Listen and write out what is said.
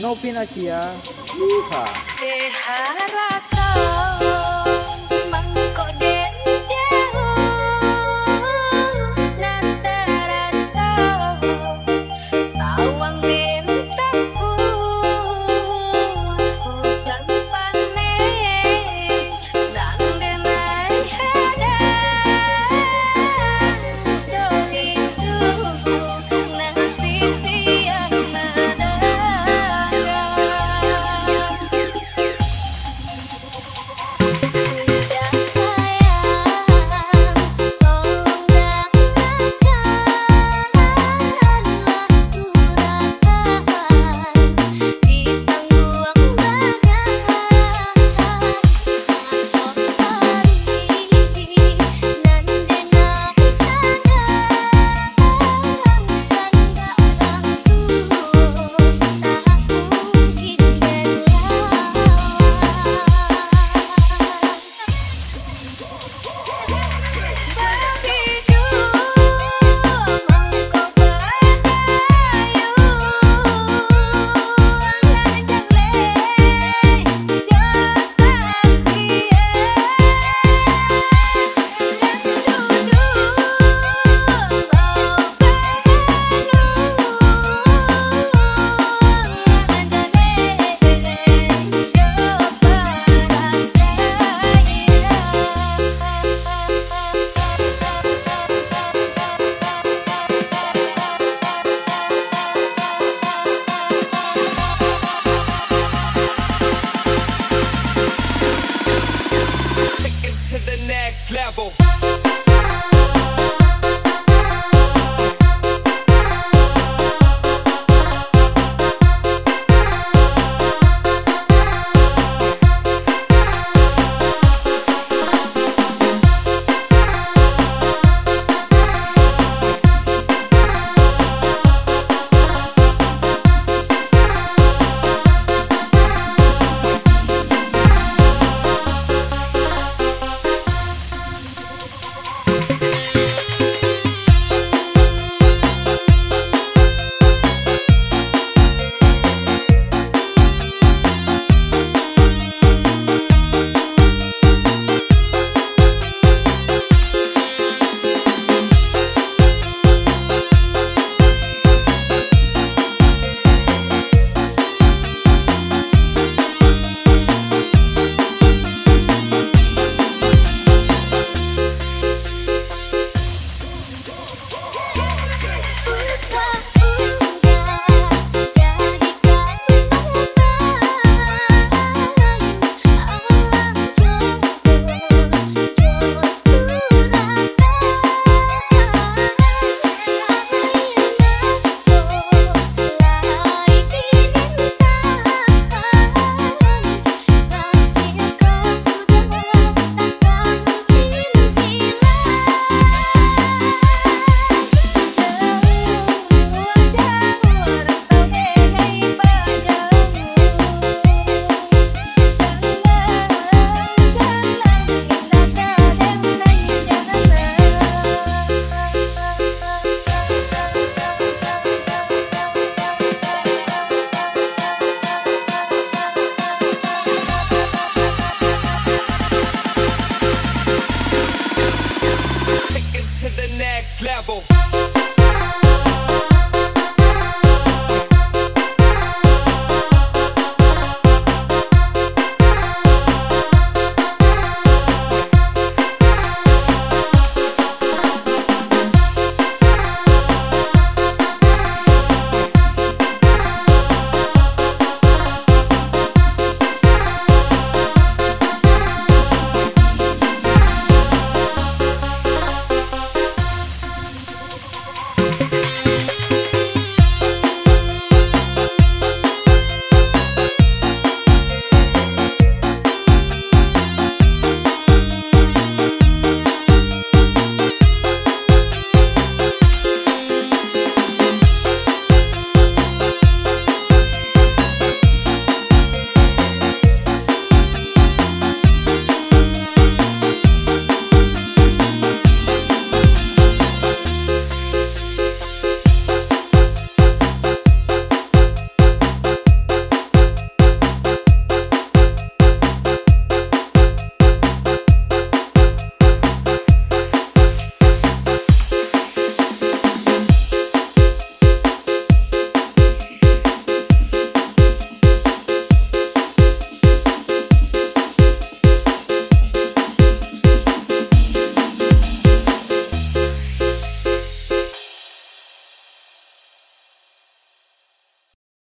Novinasia. Ah. Yeehaw. Dejar atrás